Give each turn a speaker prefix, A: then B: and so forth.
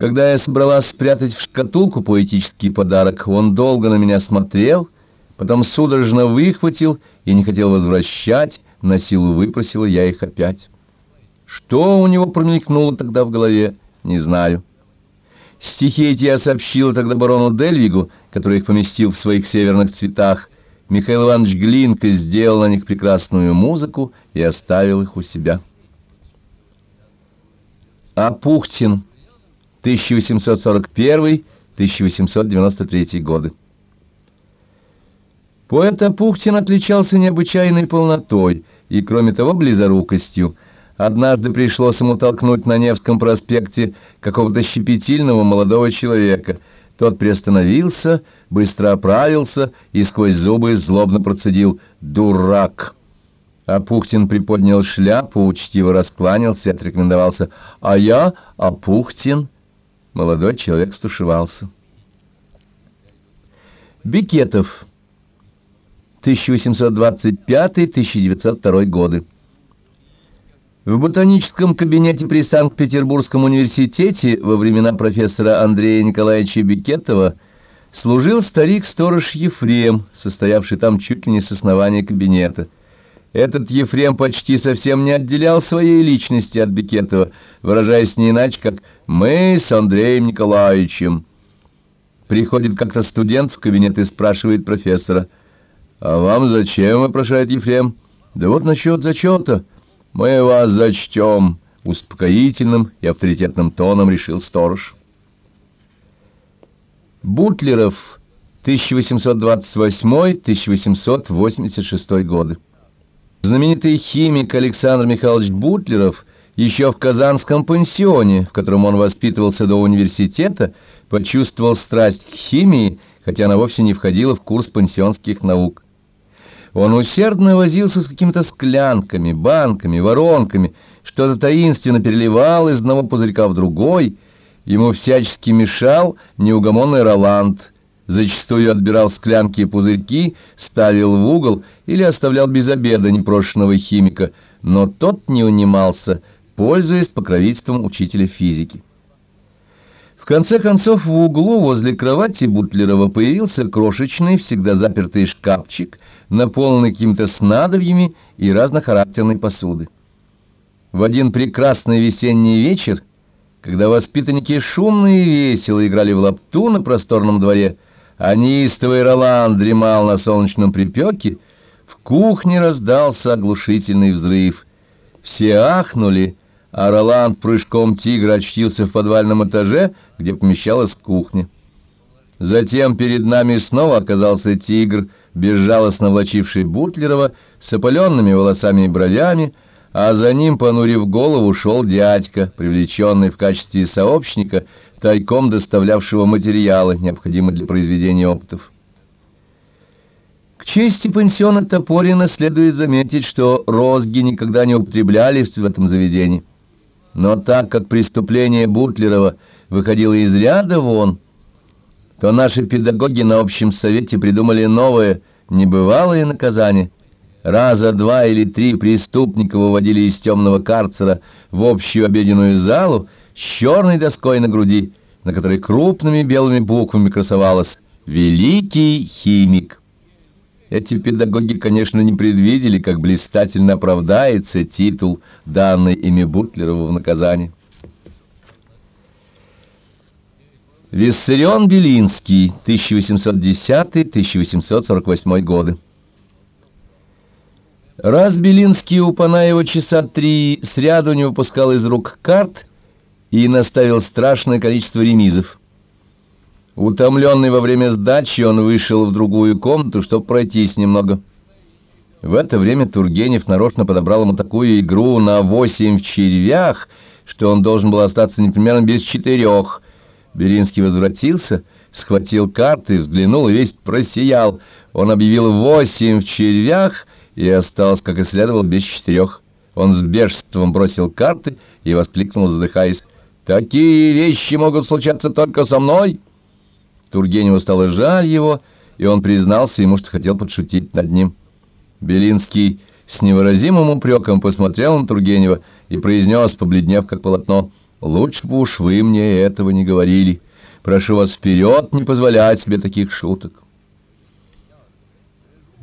A: Когда я собралась спрятать в шкатулку поэтический подарок, он долго на меня смотрел, потом судорожно выхватил и не хотел возвращать, на силу выпросила я их опять. Что у него промелькнуло тогда в голове, не знаю. Стихи эти я сообщила тогда барону Дельвигу, который их поместил в своих северных цветах. Михаил Иванович Глинка сделал на них прекрасную музыку и оставил их у себя. А Пухтин 1841-1893 годы. Поэт Апухтин отличался необычайной полнотой и, кроме того, близорукостью. Однажды пришлось ему толкнуть на Невском проспекте какого-то щепетильного молодого человека. Тот приостановился, быстро оправился и сквозь зубы злобно процедил «Дурак!». Апухтин приподнял шляпу, учтиво раскланялся и отрекомендовался «А я Апухтин». Молодой человек стушевался. Бикетов. 1825-1902 годы. В ботаническом кабинете при Санкт-Петербургском университете во времена профессора Андрея Николаевича Бикетова служил старик-сторож Ефрем, состоявший там чуть ли не с основания кабинета. Этот Ефрем почти совсем не отделял своей личности от Бекетова, выражаясь не иначе, как «мы с Андреем Николаевичем». Приходит как-то студент в кабинет и спрашивает профессора. «А вам зачем?» — вопрошает Ефрем. «Да вот насчет зачета. Мы вас зачтем», — успокоительным и авторитетным тоном решил сторож. Бутлеров, 1828-1886 годы. Знаменитый химик Александр Михайлович Бутлеров еще в Казанском пансионе, в котором он воспитывался до университета, почувствовал страсть к химии, хотя она вовсе не входила в курс пансионских наук. Он усердно возился с какими-то склянками, банками, воронками, что-то таинственно переливал из одного пузырька в другой. Ему всячески мешал неугомонный Роланд — зачастую отбирал склянки и пузырьки, ставил в угол или оставлял без обеда непрошенного химика, но тот не унимался, пользуясь покровительством учителя физики. В конце концов, в углу возле кровати Бутлерова появился крошечный, всегда запертый шкафчик, наполненный какими-то снадобьями и разнохарактерной посуды. В один прекрасный весенний вечер, когда воспитанники шумно и весело играли в лапту на просторном дворе, а неистовый Ролан дремал на солнечном припеке, в кухне раздался оглушительный взрыв. Все ахнули, а Роланд прыжком тигра очтился в подвальном этаже, где помещалась кухня. Затем перед нами снова оказался тигр, безжалостно влачивший Бутлерова, с опаленными волосами и бровями, а за ним, понурив голову, шел дядька, привлеченный в качестве сообщника, тайком доставлявшего материалы, необходимые для произведения опытов. К чести пансиона Топорина следует заметить, что розги никогда не употреблялись в этом заведении. Но так как преступление Бутлерова выходило из ряда вон, то наши педагоги на общем совете придумали новое, небывалое наказание. Раза два или три преступника выводили из темного карцера в общую обеденную залу, с черной доской на груди, на которой крупными белыми буквами красовалось «Великий химик». Эти педагоги, конечно, не предвидели, как блистательно оправдается титул, данный ими Бутлерову в наказании. Виссарион Белинский, 1810-1848 годы. Раз Белинский у Панаева часа три сряду не выпускал из рук карт, и наставил страшное количество ремизов. Утомленный во время сдачи, он вышел в другую комнату, чтобы пройтись немного. В это время Тургенев нарочно подобрал ему такую игру на восемь в червях, что он должен был остаться непременно без четырех. Беринский возвратился, схватил карты, взглянул и весь просиял. Он объявил восемь в червях и остался, как и следовало, без четырех. Он с бешенством бросил карты и воскликнул, задыхаясь. Такие вещи могут случаться только со мной. Тургеневу стало жаль его, и он признался ему, что хотел подшутить над ним. Белинский с невыразимым упреком посмотрел на Тургенева и произнес, побледнев как полотно, Лучше бы уж вы мне этого не говорили. Прошу вас вперед не позволять себе таких шуток.